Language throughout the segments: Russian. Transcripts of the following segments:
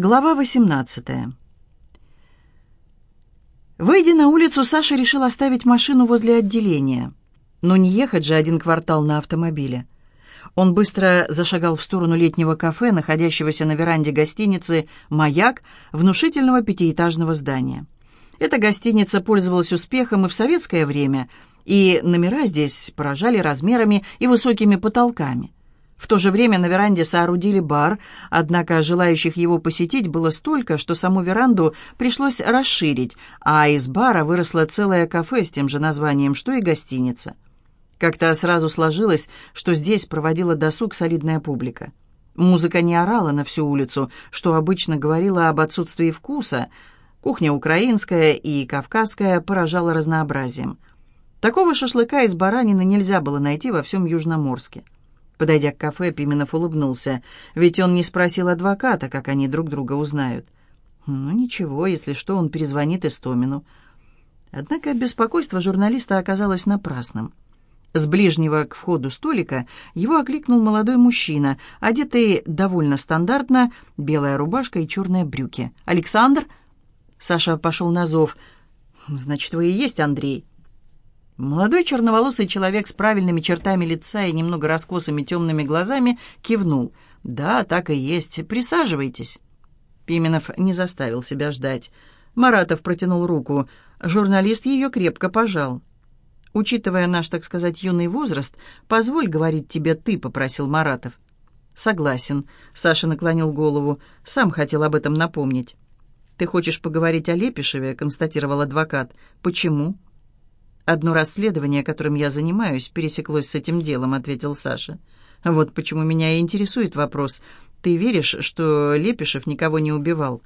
Глава 18. Выйдя на улицу, Саша решил оставить машину возле отделения. Но не ехать же один квартал на автомобиле. Он быстро зашагал в сторону летнего кафе, находящегося на веранде гостиницы «Маяк» внушительного пятиэтажного здания. Эта гостиница пользовалась успехом и в советское время, и номера здесь поражали размерами и высокими потолками. В то же время на веранде соорудили бар, однако желающих его посетить было столько, что саму веранду пришлось расширить, а из бара выросло целое кафе с тем же названием, что и гостиница. Как-то сразу сложилось, что здесь проводила досуг солидная публика. Музыка не орала на всю улицу, что обычно говорило об отсутствии вкуса. Кухня украинская и кавказская поражала разнообразием. Такого шашлыка из баранины нельзя было найти во всем Южноморске. Подойдя к кафе, Пименов улыбнулся, ведь он не спросил адвоката, как они друг друга узнают. Ну ничего, если что, он перезвонит Истомину. Однако беспокойство журналиста оказалось напрасным. С ближнего к входу столика его окликнул молодой мужчина, одетый довольно стандартно, белая рубашка и черные брюки. «Александр?» Саша пошел на зов. «Значит, вы и есть Андрей?» Молодой черноволосый человек с правильными чертами лица и немного раскосыми темными глазами кивнул. «Да, так и есть. Присаживайтесь». Пименов не заставил себя ждать. Маратов протянул руку. Журналист ее крепко пожал. «Учитывая наш, так сказать, юный возраст, позволь говорить тебе «ты», — попросил Маратов. «Согласен», — Саша наклонил голову. «Сам хотел об этом напомнить». «Ты хочешь поговорить о Лепишеве?» — констатировал адвокат. «Почему?» «Одно расследование, которым я занимаюсь, пересеклось с этим делом», — ответил Саша. «Вот почему меня и интересует вопрос. Ты веришь, что Лепишев никого не убивал?»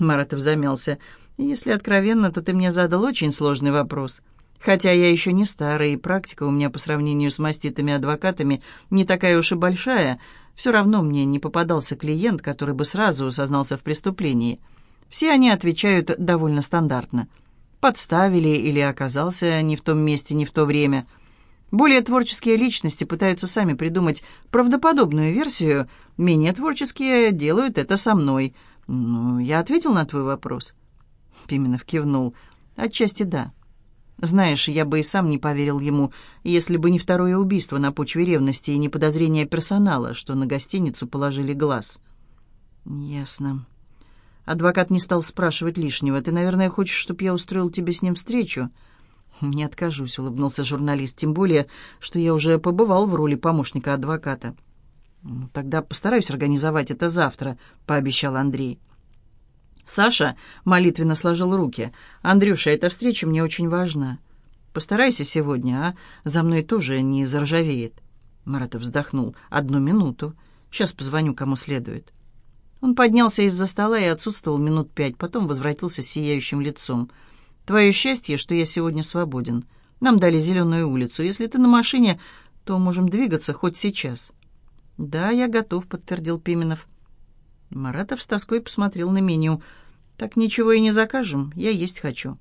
Маратов замялся. «Если откровенно, то ты мне задал очень сложный вопрос. Хотя я еще не старый, и практика у меня по сравнению с маститыми адвокатами не такая уж и большая. Все равно мне не попадался клиент, который бы сразу сознался в преступлении. Все они отвечают довольно стандартно» подставили или оказался не в том месте, не в то время. Более творческие личности пытаются сами придумать правдоподобную версию, менее творческие делают это со мной. Ну, я ответил на твой вопрос. Пименов кивнул. Отчасти да. Знаешь, я бы и сам не поверил ему, если бы не второе убийство на почве ревности и не подозрения персонала, что на гостиницу положили глаз. Ясно. Адвокат не стал спрашивать лишнего. «Ты, наверное, хочешь, чтобы я устроил тебе с ним встречу?» «Не откажусь», — улыбнулся журналист. «Тем более, что я уже побывал в роли помощника адвоката». «Ну, «Тогда постараюсь организовать это завтра», — пообещал Андрей. Саша молитвенно сложил руки. «Андрюша, эта встреча мне очень важна. Постарайся сегодня, а? За мной тоже не заржавеет». Маратов вздохнул. «Одну минуту. Сейчас позвоню, кому следует». Он поднялся из-за стола и отсутствовал минут пять, потом возвратился с сияющим лицом. «Твое счастье, что я сегодня свободен. Нам дали зеленую улицу. Если ты на машине, то можем двигаться хоть сейчас». «Да, я готов», — подтвердил Пименов. Маратов с тоской посмотрел на меню. «Так ничего и не закажем, я есть хочу».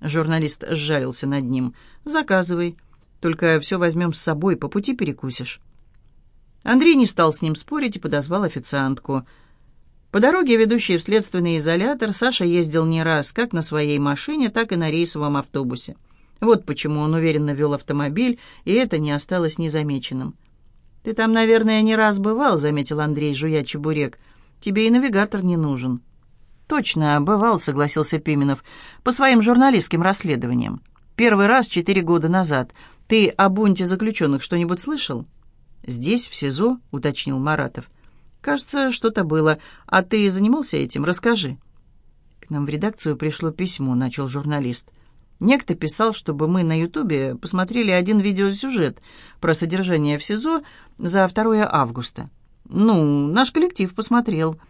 Журналист сжалился над ним. «Заказывай. Только все возьмем с собой, по пути перекусишь». Андрей не стал с ним спорить и подозвал официантку. По дороге, ведущей в следственный изолятор, Саша ездил не раз, как на своей машине, так и на рейсовом автобусе. Вот почему он уверенно вел автомобиль, и это не осталось незамеченным. «Ты там, наверное, не раз бывал», — заметил Андрей, жуя чебурек. «Тебе и навигатор не нужен». «Точно, бывал», — согласился Пименов, — «по своим журналистским расследованиям. Первый раз четыре года назад. Ты о бунте заключенных что-нибудь слышал?» «Здесь, в СИЗО», — уточнил Маратов. «Кажется, что-то было. А ты занимался этим? Расскажи». «К нам в редакцию пришло письмо», — начал журналист. Некто писал, чтобы мы на Ютубе посмотрели один видеосюжет про содержание в СИЗО за 2 августа. Ну, наш коллектив посмотрел.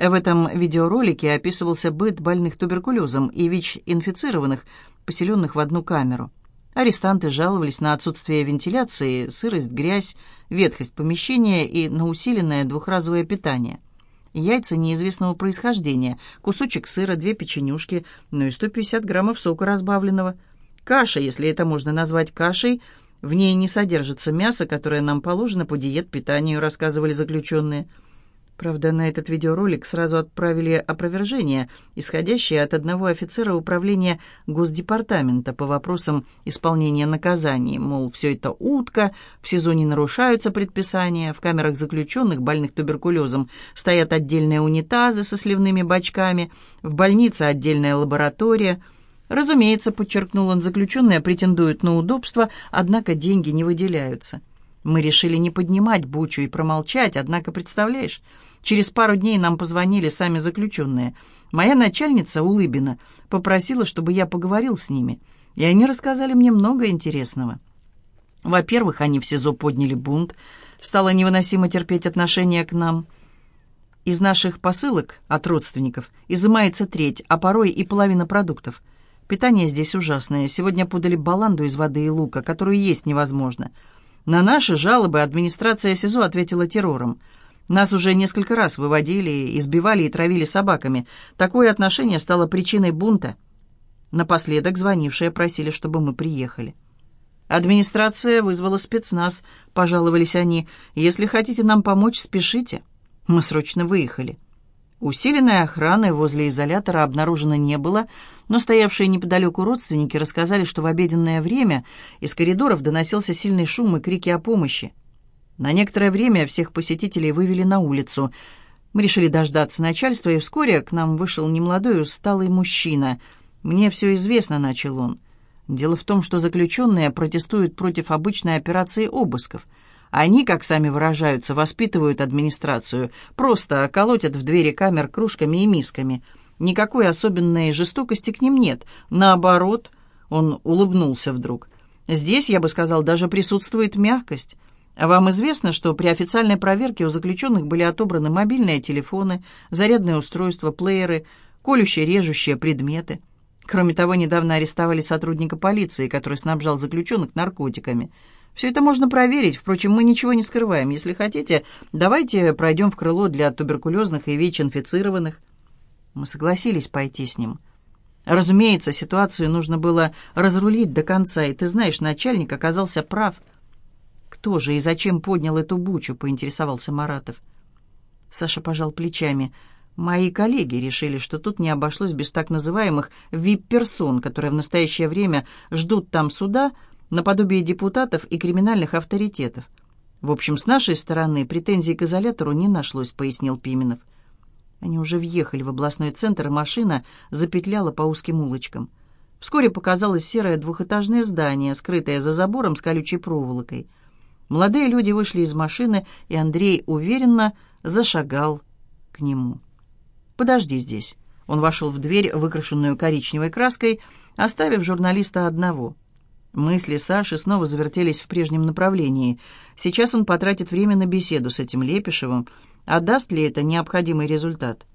В этом видеоролике описывался быт больных туберкулезом и ВИЧ-инфицированных, поселенных в одну камеру. Арестанты жаловались на отсутствие вентиляции, сырость, грязь, ветхость помещения и на усиленное двухразовое питание. Яйца неизвестного происхождения, кусочек сыра, две печенюшки, ну и 150 граммов сока разбавленного. Каша, если это можно назвать кашей, в ней не содержится мясо, которое нам положено по диет-питанию, рассказывали заключенные. Правда, на этот видеоролик сразу отправили опровержение, исходящее от одного офицера управления Госдепартамента по вопросам исполнения наказаний. Мол, все это утка, в СИЗО не нарушаются предписания, в камерах заключенных, больных туберкулезом, стоят отдельные унитазы со сливными бачками, в больнице отдельная лаборатория. Разумеется, подчеркнул он, заключенные претендуют на удобство, однако деньги не выделяются. Мы решили не поднимать бучу и промолчать, однако, представляешь... Через пару дней нам позвонили сами заключенные. Моя начальница, Улыбина, попросила, чтобы я поговорил с ними, и они рассказали мне много интересного. Во-первых, они в СИЗО подняли бунт, стало невыносимо терпеть отношение к нам. Из наших посылок от родственников изымается треть, а порой и половина продуктов. Питание здесь ужасное. Сегодня подали баланду из воды и лука, которую есть невозможно. На наши жалобы администрация СИЗО ответила террором – нас уже несколько раз выводили, избивали и травили собаками. Такое отношение стало причиной бунта. Напоследок звонившие просили, чтобы мы приехали. Администрация вызвала спецназ, пожаловались они. Если хотите нам помочь, спешите. Мы срочно выехали. Усиленной охраны возле изолятора обнаружено не было, но стоявшие неподалеку родственники рассказали, что в обеденное время из коридоров доносился сильный шум и крики о помощи. На некоторое время всех посетителей вывели на улицу. Мы решили дождаться начальства, и вскоре к нам вышел немолодой усталый мужчина. «Мне все известно», — начал он. «Дело в том, что заключенные протестуют против обычной операции обысков. Они, как сами выражаются, воспитывают администрацию, просто колотят в двери камер кружками и мисками. Никакой особенной жестокости к ним нет. Наоборот, он улыбнулся вдруг. Здесь, я бы сказал, даже присутствует мягкость». А вам известно, что при официальной проверке у заключенных были отобраны мобильные телефоны, зарядные устройства, плееры, колющие, режущие предметы. Кроме того, недавно арестовали сотрудника полиции, который снабжал заключенных наркотиками. Все это можно проверить, впрочем, мы ничего не скрываем. Если хотите, давайте пройдем в крыло для туберкулезных и ВИЧ-инфицированных. Мы согласились пойти с ним. Разумеется, ситуацию нужно было разрулить до конца, и ты знаешь, начальник оказался прав – «Кто же и зачем поднял эту бучу?» — поинтересовался Маратов. Саша пожал плечами. «Мои коллеги решили, что тут не обошлось без так называемых вип-персон, которые в настоящее время ждут там суда наподобие депутатов и криминальных авторитетов. В общем, с нашей стороны претензий к изолятору не нашлось», — пояснил Пименов. Они уже въехали в областной центр, и машина запетляла по узким улочкам. Вскоре показалось серое двухэтажное здание, скрытое за забором с колючей проволокой — Молодые люди вышли из машины, и Андрей уверенно зашагал к нему. «Подожди здесь». Он вошел в дверь, выкрашенную коричневой краской, оставив журналиста одного. Мысли Саши снова завертелись в прежнем направлении. Сейчас он потратит время на беседу с этим Лепишевым. А даст ли это необходимый результат?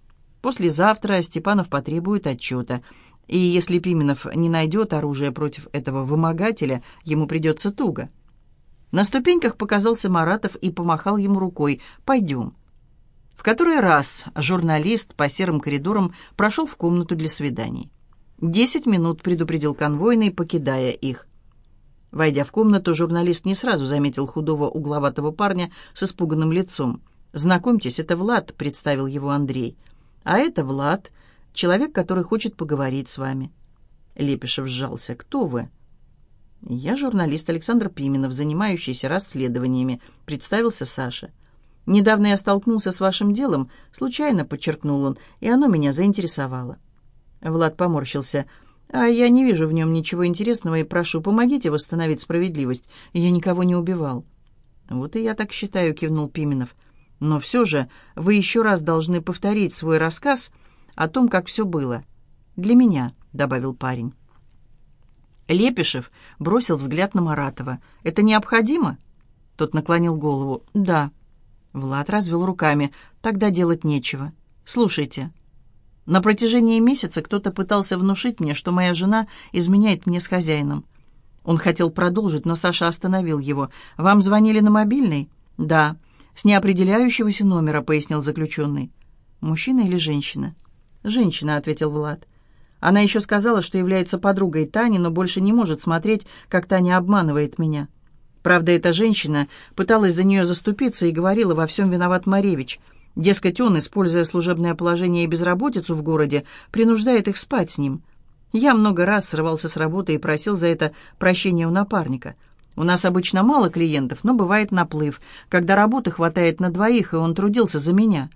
Послезавтра Степанов потребует отчета. И если Пименов не найдет оружие против этого вымогателя, ему придется туго. На ступеньках показался Маратов и помахал ему рукой. «Пойдем». В который раз журналист по серым коридорам прошел в комнату для свиданий. «Десять минут», — предупредил конвойный, покидая их. Войдя в комнату, журналист не сразу заметил худого угловатого парня с испуганным лицом. «Знакомьтесь, это Влад», — представил его Андрей. «А это Влад, человек, который хочет поговорить с вами». Лепишев сжался. «Кто вы?» «Я журналист Александр Пименов, занимающийся расследованиями», — представился Саша. «Недавно я столкнулся с вашим делом, случайно», — подчеркнул он, — «и оно меня заинтересовало». Влад поморщился. «А я не вижу в нем ничего интересного и прошу, помогите восстановить справедливость. Я никого не убивал». «Вот и я так считаю», — кивнул Пименов. «Но все же вы еще раз должны повторить свой рассказ о том, как все было. Для меня», — добавил парень. Лепишев бросил взгляд на Маратова. «Это необходимо?» Тот наклонил голову. «Да». Влад развел руками. «Тогда делать нечего. Слушайте». На протяжении месяца кто-то пытался внушить мне, что моя жена изменяет мне с хозяином. Он хотел продолжить, но Саша остановил его. «Вам звонили на мобильный?» «Да». «С неопределяющегося номера», — пояснил заключенный. «Мужчина или женщина?» «Женщина», — ответил Влад. Она еще сказала, что является подругой Тани, но больше не может смотреть, как Таня обманывает меня. Правда, эта женщина пыталась за нее заступиться и говорила, во всем виноват Маревич. Дескать, он, используя служебное положение и безработицу в городе, принуждает их спать с ним. Я много раз срывался с работы и просил за это прощения у напарника. У нас обычно мало клиентов, но бывает наплыв, когда работы хватает на двоих, и он трудился за меня.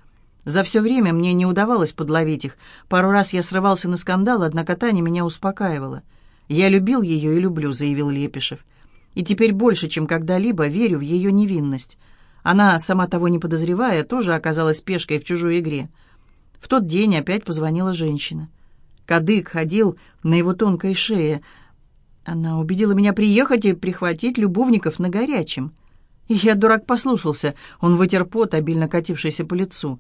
За все время мне не удавалось подловить их. Пару раз я срывался на скандал, однако Таня меня успокаивала. «Я любил ее и люблю», — заявил Лепишев. «И теперь больше, чем когда-либо, верю в ее невинность». Она, сама того не подозревая, тоже оказалась пешкой в чужой игре. В тот день опять позвонила женщина. Кадык ходил на его тонкой шее. Она убедила меня приехать и прихватить любовников на горячем. И я, дурак, послушался. Он вытер пот, обильно катившийся по лицу.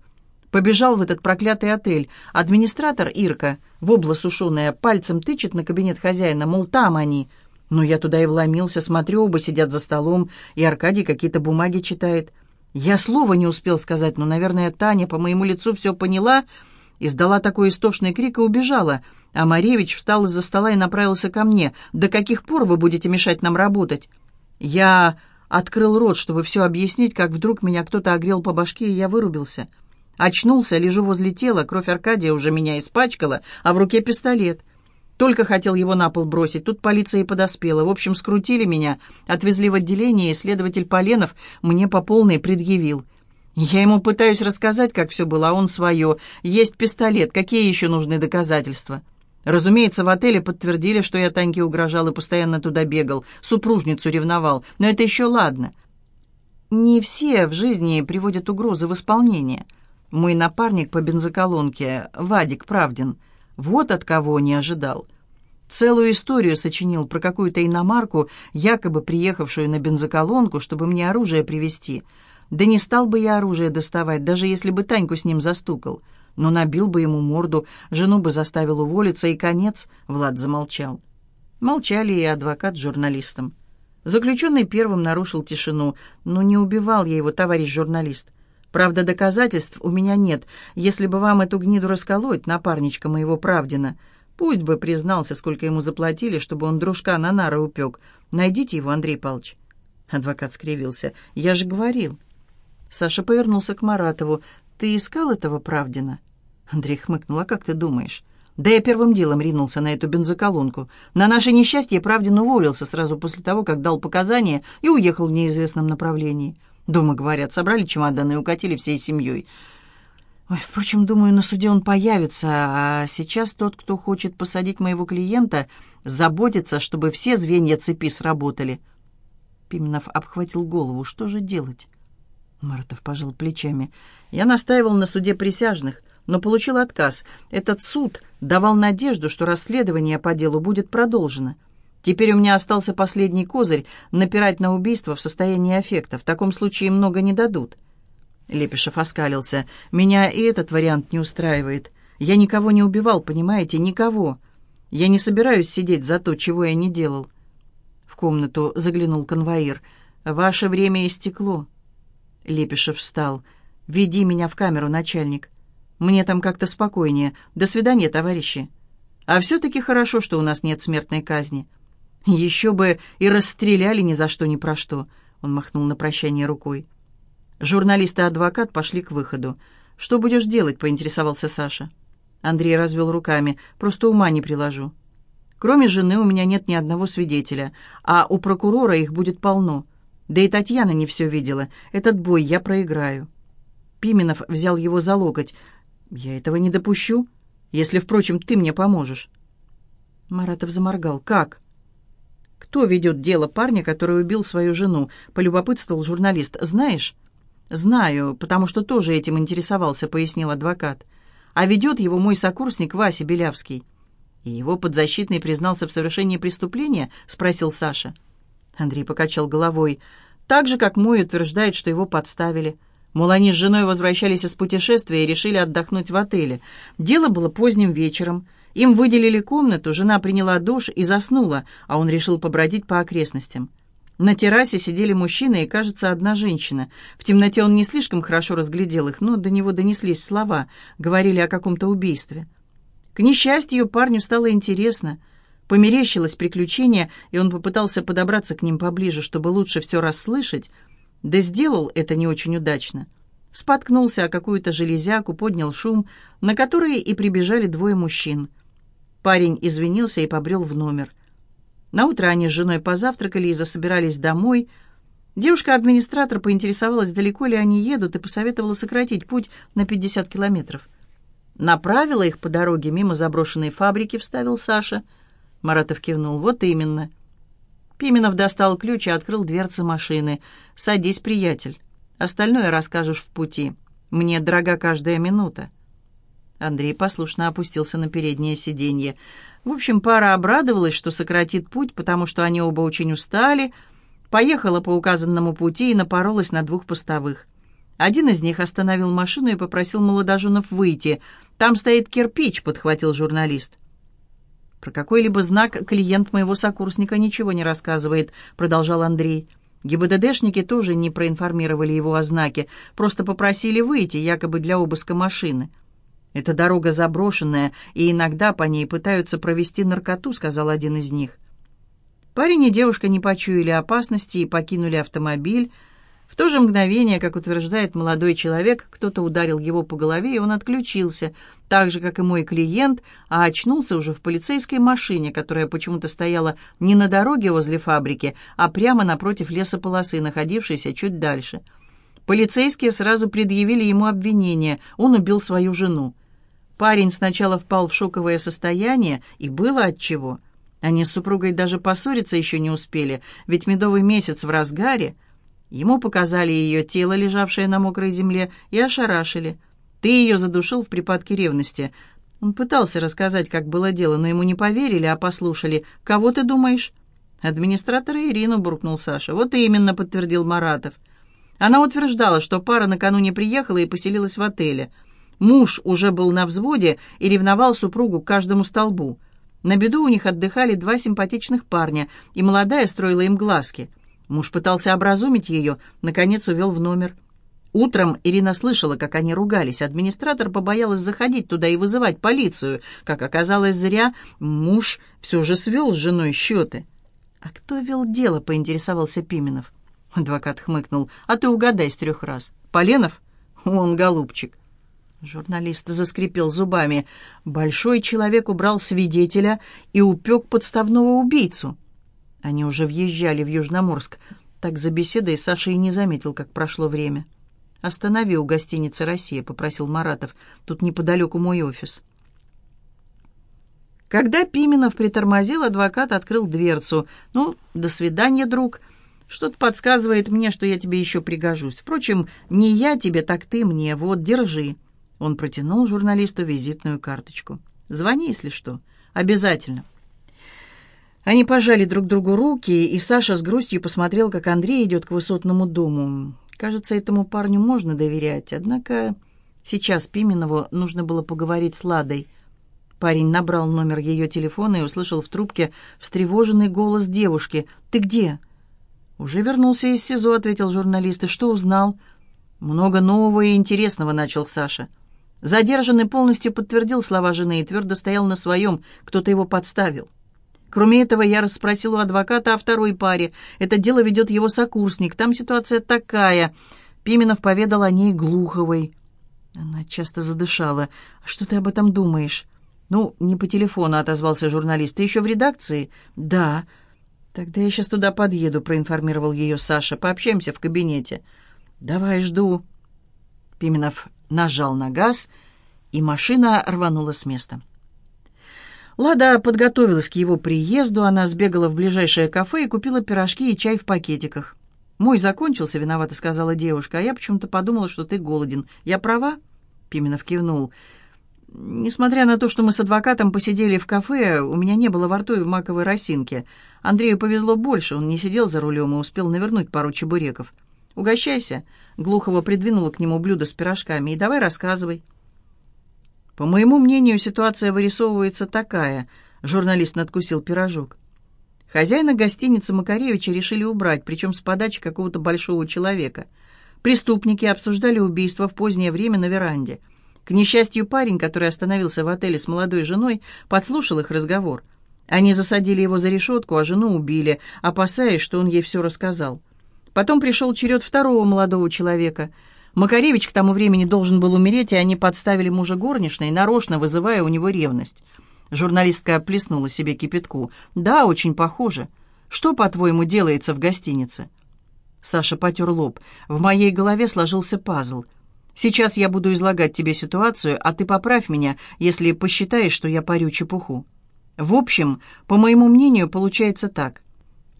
Побежал в этот проклятый отель. Администратор Ирка, вобла сушеная, пальцем тычет на кабинет хозяина, мол, там они — ну, я туда и вломился, смотрю, оба сидят за столом, и Аркадий какие-то бумаги читает. Я слова не успел сказать, но, наверное, Таня по моему лицу все поняла, издала такой истошный крик и убежала. А Маревич встал из-за стола и направился ко мне. «До каких пор вы будете мешать нам работать?» Я открыл рот, чтобы все объяснить, как вдруг меня кто-то огрел по башке, и я вырубился. Очнулся, лежу возле тела, кровь Аркадия уже меня испачкала, а в руке пистолет — только хотел его на пол бросить, тут полиция и подоспела. В общем, скрутили меня, отвезли в отделение, и следователь Поленов мне по полной предъявил. Я ему пытаюсь рассказать, как все было, а он свое. Есть пистолет, какие еще нужны доказательства? Разумеется, в отеле подтвердили, что я Таньке угрожал и постоянно туда бегал, супружницу ревновал. Но это еще ладно. Не все в жизни приводят угрозы в исполнение. Мой напарник по бензоколонке, Вадик Правдин, вот от кого не ожидал. Целую историю сочинил про какую-то иномарку, якобы приехавшую на бензоколонку, чтобы мне оружие привезти. Да не стал бы я оружие доставать, даже если бы Таньку с ним застукал. Но набил бы ему морду, жену бы заставил уволиться, и конец, Влад замолчал. Молчали и адвокат с журналистом. Заключенный первым нарушил тишину. «Ну, не убивал я его, товарищ журналист. Правда, доказательств у меня нет. Если бы вам эту гниду расколоть, напарничка моего Правдина, пусть бы признался, сколько ему заплатили, чтобы он дружка на нары упек. Найдите его, Андрей Павлович». Адвокат скривился. «Я же говорил». Саша повернулся к Маратову. «Ты искал этого Правдина?» Андрей хмыкнул. «А как ты думаешь?» «Да я первым делом ринулся на эту бензоколонку. На наше несчастье Правдин уволился сразу после того, как дал показания и уехал в неизвестном направлении. Дома, говорят, собрали чемоданы и укатили всей семьей. Ой, впрочем, думаю, на суде он появится, а сейчас тот, кто хочет посадить моего клиента, заботится, чтобы все звенья цепи сработали. Пименов обхватил голову. Что же делать? Маратов пожал плечами. Я настаивал на суде присяжных, но получил отказ. Этот суд давал надежду, что расследование по делу будет продолжено. Теперь у меня остался последний козырь — напирать на убийство в состоянии аффекта. В таком случае много не дадут». Лепишев оскалился. «Меня и этот вариант не устраивает. Я никого не убивал, понимаете, никого. Я не собираюсь сидеть за то, чего я не делал». В комнату заглянул конвоир. «Ваше время истекло». Лепишев встал. «Веди меня в камеру, начальник. Мне там как-то спокойнее. До свидания, товарищи. А все-таки хорошо, что у нас нет смертной казни. «Еще бы и расстреляли ни за что ни про что», — он махнул на прощание рукой. Журналист и адвокат пошли к выходу. «Что будешь делать?» — поинтересовался Саша. Андрей развел руками. «Просто ума не приложу. Кроме жены у меня нет ни одного свидетеля, а у прокурора их будет полно. Да и Татьяна не все видела. Этот бой я проиграю». Пименов взял его за локоть. «Я этого не допущу, если, впрочем, ты мне поможешь». Маратов заморгал. «Как?» «Кто ведет дело парня, который убил свою жену?» — полюбопытствовал журналист. «Знаешь?» «Знаю, потому что тоже этим интересовался», — пояснил адвокат. «А ведет его мой сокурсник Вася Белявский». «И его подзащитный признался в совершении преступления?» — спросил Саша. Андрей покачал головой. «Так же, как мой утверждает, что его подставили. Мол, они с женой возвращались из путешествия и решили отдохнуть в отеле. Дело было поздним вечером. Им выделили комнату, жена приняла душ и заснула, а он решил побродить по окрестностям. На террасе сидели мужчина и, кажется, одна женщина. В темноте он не слишком хорошо разглядел их, но до него донеслись слова, говорили о каком-то убийстве. К несчастью, парню стало интересно. Померещилось приключение, и он попытался подобраться к ним поближе, чтобы лучше все расслышать, да сделал это не очень удачно. споткнулся о какую-то железяку, поднял шум, на который и прибежали двое мужчин. Парень извинился и побрел в номер. Наутро они с женой позавтракали и засобирались домой. Девушка-администратор поинтересовалась, далеко ли они едут, и посоветовала сократить путь на 50 километров. Направила их по дороге мимо заброшенной фабрики, вставил Саша. Маратов кивнул. «Вот именно». Пименов достал ключ и открыл дверцы машины. «Садись, приятель. Остальное расскажешь в пути. Мне дорога каждая минута». Андрей послушно опустился на переднее сиденье. В общем, пара обрадовалась, что сократит путь, потому что они оба очень устали, поехала по указанному пути и напоролась на двух постовых. Один из них остановил машину и попросил молодоженов выйти. «Там стоит кирпич», — подхватил журналист. «Про какой-либо знак клиент моего сокурсника ничего не рассказывает», — продолжал Андрей. ГИБДДшники тоже не проинформировали его о знаке, просто попросили выйти, якобы для обыска машины. «Эта дорога заброшенная, и иногда по ней пытаются провести наркоту», — сказал один из них. Парень и девушка не почуяли опасности и покинули автомобиль, в то же мгновение, как утверждает молодой человек, кто-то ударил его по голове, и он отключился, так же, как и мой клиент, а очнулся уже в полицейской машине, которая почему-то стояла не на дороге возле фабрики, а прямо напротив лесополосы, находившейся чуть дальше. Полицейские сразу предъявили ему обвинение, он убил свою жену. Парень сначала впал в шоковое состояние, и было отчего. Они с супругой даже поссориться еще не успели, ведь медовый месяц в разгаре — Ему показали ее тело, лежавшее на мокрой земле, и ошарашили. «Ты ее задушил в припадке ревности». Он пытался рассказать, как было дело, но ему не поверили, а послушали. «Кого ты думаешь?» «Администратора Ирину», — буркнул Саша. «Вот именно», — подтвердил Маратов. Она утверждала, что пара накануне приехала и поселилась в отеле. Муж уже был на взводе и ревновал супругу к каждому столбу. На беду у них отдыхали два симпатичных парня, и молодая строила им глазки. Муж пытался образумить ее, наконец увел в номер. Утром Ирина слышала, как они ругались. Администратор побоялась заходить туда и вызывать полицию. Как оказалось, зря муж все же свел с женой счеты. «А кто вел дело?» — поинтересовался Пименов. Адвокат хмыкнул. «А ты угадай с трех раз. Поленов? Он голубчик». Журналист заскрипел зубами. Большой человек убрал свидетеля и упек подставного убийцу. Они уже въезжали в Южноморск. Так за беседой Саша и не заметил, как прошло время. «Останови у гостиницы «Россия», — попросил Маратов. «Тут неподалеку мой офис». Когда Пименов притормозил, адвокат открыл дверцу. «Ну, до свидания, друг. Что-то подсказывает мне, что я тебе еще пригожусь. Впрочем, не я тебе, так ты мне. Вот, держи». Он протянул журналисту визитную карточку. «Звони, если что. Обязательно». Они пожали друг другу руки, и Саша с грустью посмотрел, как Андрей идет к высотному дому. Кажется, этому парню можно доверять, однако сейчас Пименову нужно было поговорить с Ладой. Парень набрал номер ее телефона и услышал в трубке встревоженный голос девушки. «Ты где?» «Уже вернулся из СИЗО», — ответил журналист. «И что узнал?» «Много нового и интересного», — начал Саша. Задержанный полностью подтвердил слова жены и твердо стоял на своем, кто-то его подставил. Кроме этого, я расспросил у адвоката о второй паре. Это дело ведет его сокурсник. Там ситуация такая. Пименов поведал о ней Глуховой. Она часто задышала. «А что ты об этом думаешь?» «Ну, не по телефону», — отозвался журналист. «Ты еще в редакции?» «Да». «Тогда я сейчас туда подъеду», — проинформировал ее Саша. «Пообщаемся в кабинете». «Давай, жду». Пименов нажал на газ, и машина рванула с места. Лада подготовилась к его приезду, она сбегала в ближайшее кафе и купила пирожки и чай в пакетиках. «Мой закончился, виновата», — сказала девушка, «а я почему-то подумала, что ты голоден. Я права?» Пименов кивнул. «Несмотря на то, что мы с адвокатом посидели в кафе, у меня не было во рту и в маковой росинке. Андрею повезло больше, он не сидел за рулем и успел навернуть пару чебуреков. Угощайся». Глухова придвинула к нему блюдо с пирожками. «И давай рассказывай». По моему мнению, ситуация вырисовывается такая. Журналист надкусил пирожок. Хозяина гостиницы Макаревича решили убрать, причем с подачи какого-то большого человека. Преступники обсуждали убийство в позднее время на веранде. К несчастью, парень, который остановился в отеле с молодой женой, подслушал их разговор. Они засадили его за решетку, а жену убили, опасаясь, что он ей все рассказал. Потом пришел черед второго молодого человека – Макаревич к тому времени должен был умереть, и они подставили мужа горничной, нарочно вызывая у него ревность. Журналистка плеснула себе кипятку. «Да, очень похоже. Что, по-твоему, делается в гостинице?» Саша потер лоб. «В моей голове сложился пазл. Сейчас я буду излагать тебе ситуацию, а ты поправь меня, если посчитаешь, что я парю чепуху. В общем, по моему мнению, получается так.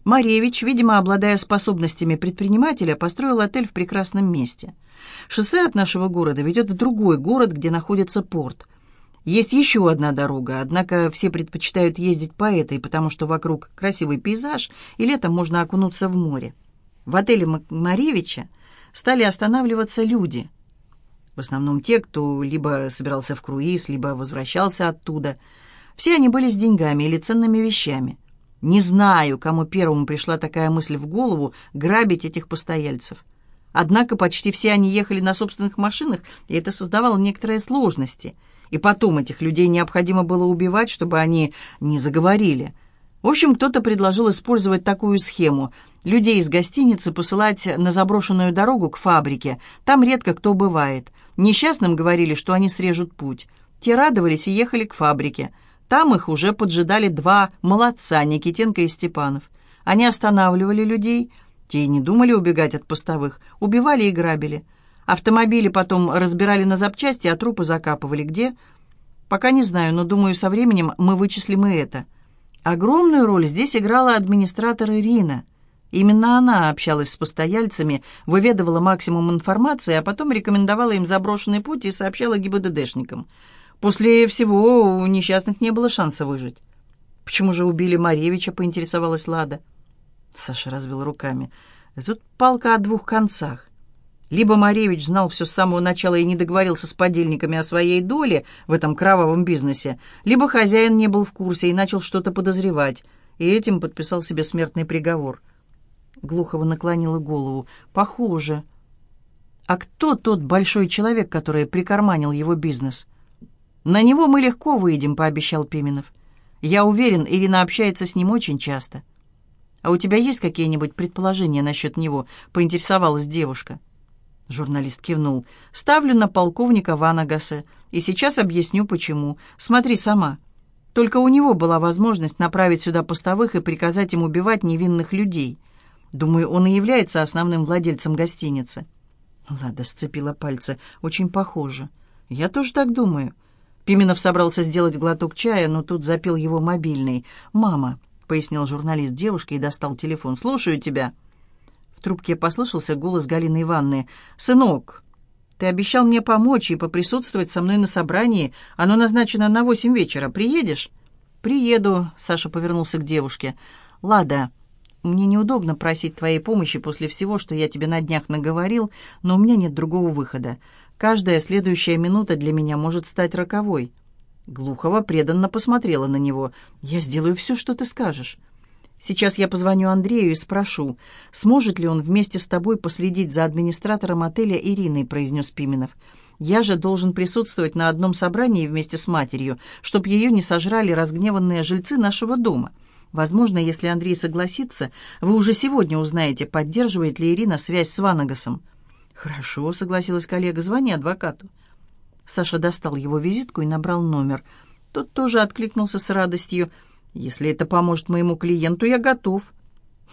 Маревич, видимо, обладая способностями предпринимателя, построил отель в прекрасном месте. Шоссе от нашего города ведет в другой город, где находится порт. Есть еще одна дорога, однако все предпочитают ездить по этой, потому что вокруг красивый пейзаж, и летом можно окунуться в море. В отеле Маревича стали останавливаться люди. В основном те, кто либо собирался в круиз, либо возвращался оттуда. Все они были с деньгами или ценными вещами. Не знаю, кому первому пришла такая мысль в голову грабить этих постояльцев. Однако почти все они ехали на собственных машинах, и это создавало некоторые сложности – и потом этих людей необходимо было убивать, чтобы они не заговорили. В общем, кто-то предложил использовать такую схему. Людей из гостиницы посылать на заброшенную дорогу к фабрике. Там редко кто бывает. Несчастным говорили, что они срежут путь. Те радовались и ехали к фабрике. Там их уже поджидали два молодца, Никитенко и Степанов. Они останавливали людей. Те не думали убегать от постовых. Убивали и грабили. Автомобили потом разбирали на запчасти, а трупы закапывали. Где? Пока не знаю, но думаю, со временем мы вычислим и это. Огромную роль здесь играла администратор Ирина. Именно она общалась с постояльцами, выведывала максимум информации, а потом рекомендовала им заброшенный путь и сообщала ГИБДДшникам. После всего у несчастных не было шанса выжить. «Почему же убили Маревича?» — поинтересовалась Лада. Саша развел руками. «Тут палка о двух концах. Либо Маревич знал все с самого начала и не договорился с подельниками о своей доле в этом кровавом бизнесе, либо хозяин не был в курсе и начал что-то подозревать, и этим подписал себе смертный приговор. Глухова наклонила голову. «Похоже. А кто тот большой человек, который прикарманил его бизнес?» «На него мы легко выйдем», — пообещал Пименов. «Я уверен, Ирина общается с ним очень часто». «А у тебя есть какие-нибудь предположения насчет него?» — поинтересовалась девушка. Журналист кивнул. «Ставлю на полковника Ванагаса. И сейчас объясню, почему. Смотри сама. Только у него была возможность направить сюда постовых и приказать им убивать невинных людей. Думаю, он и является основным владельцем гостиницы». Лада сцепила пальцы. «Очень похоже. Я тоже так думаю». Пименов собрался сделать глоток чая, но тут запил его мобильный. «Мама», — пояснил журналист девушке и достал телефон. «Слушаю тебя». В трубке послышался голос Галины Ивановны. «Сынок, ты обещал мне помочь и поприсутствовать со мной на собрании. Оно назначено на восемь вечера. Приедешь?» «Приеду», — Саша повернулся к девушке. «Лада, мне неудобно просить твоей помощи после всего, что я тебе на днях наговорил, но у меня нет другого выхода. Каждая следующая минута для меня может стать роковой». Глухова преданно посмотрела на него. «Я сделаю все, что ты скажешь». Сейчас я позвоню Андрею и спрошу, сможет ли он вместе с тобой последить за администратором отеля Ириной, произнес Пименов. Я же должен присутствовать на одном собрании вместе с матерью, чтоб ее не сожрали разгневанные жильцы нашего дома. Возможно, если Андрей согласится, вы уже сегодня узнаете, поддерживает ли Ирина связь с Ванагасом. «Хорошо», — согласилась коллега, — «звони адвокату». Саша достал его визитку и набрал номер. Тот тоже откликнулся с радостью — «Если это поможет моему клиенту, я готов».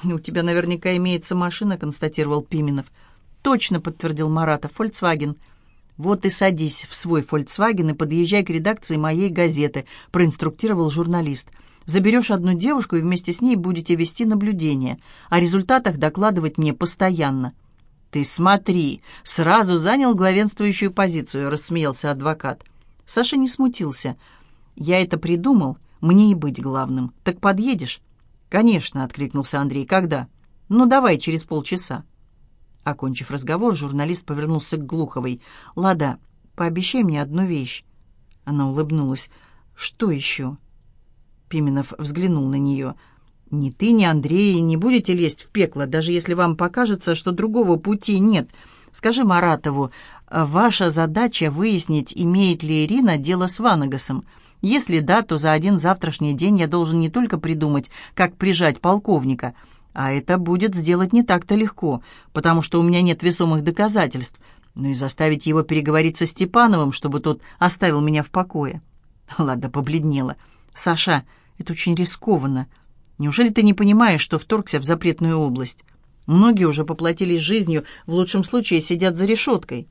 «У тебя наверняка имеется машина», — констатировал Пименов. «Точно», — подтвердил Маратов, — «Фольксваген». «Вот и садись в свой «Фольксваген» и подъезжай к редакции моей газеты», — проинструктировал журналист. «Заберешь одну девушку и вместе с ней будете вести наблюдение. О результатах докладывать мне постоянно». «Ты смотри, сразу занял главенствующую позицию», — рассмеялся адвокат. Саша не смутился. «Я это придумал, мне и быть главным. Так подъедешь?» «Конечно», — откликнулся Андрей. «Когда?» «Ну, давай, через полчаса». Окончив разговор, журналист повернулся к Глуховой. «Лада, пообещай мне одну вещь». Она улыбнулась. «Что еще?» Пименов взглянул на нее. «Ни ты, ни Андрей не будете лезть в пекло, даже если вам покажется, что другого пути нет. Скажи Маратову, ваша задача выяснить, имеет ли Ирина дело с Ванагасом. Если да, то за один завтрашний день я должен не только придумать, как прижать полковника, а это будет сделать не так-то легко, потому что у меня нет весомых доказательств. Ну и заставить его переговорить со Степановым, чтобы тот оставил меня в покое. Ладно, побледнела. «Саша, это очень рискованно. Неужели ты не понимаешь, что вторгся в запретную область? Многие уже поплатились жизнью, в лучшем случае сидят за решеткой».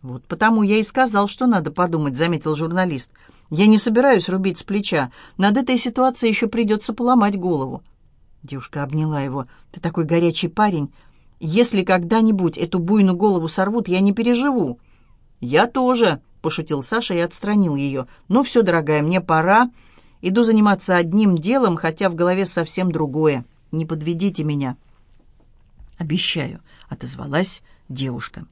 «Вот потому я и сказал, что надо подумать», — заметил журналист. «Я не собираюсь рубить с плеча. Над этой ситуацией еще придется поломать голову». Девушка обняла его. «Ты такой горячий парень. Если когда-нибудь эту буйную голову сорвут, я не переживу». «Я тоже», — пошутил Саша и отстранил ее. «Ну все, дорогая, мне пора. Иду заниматься одним делом, хотя в голове совсем другое. Не подведите меня». «Обещаю», — отозвалась девушка.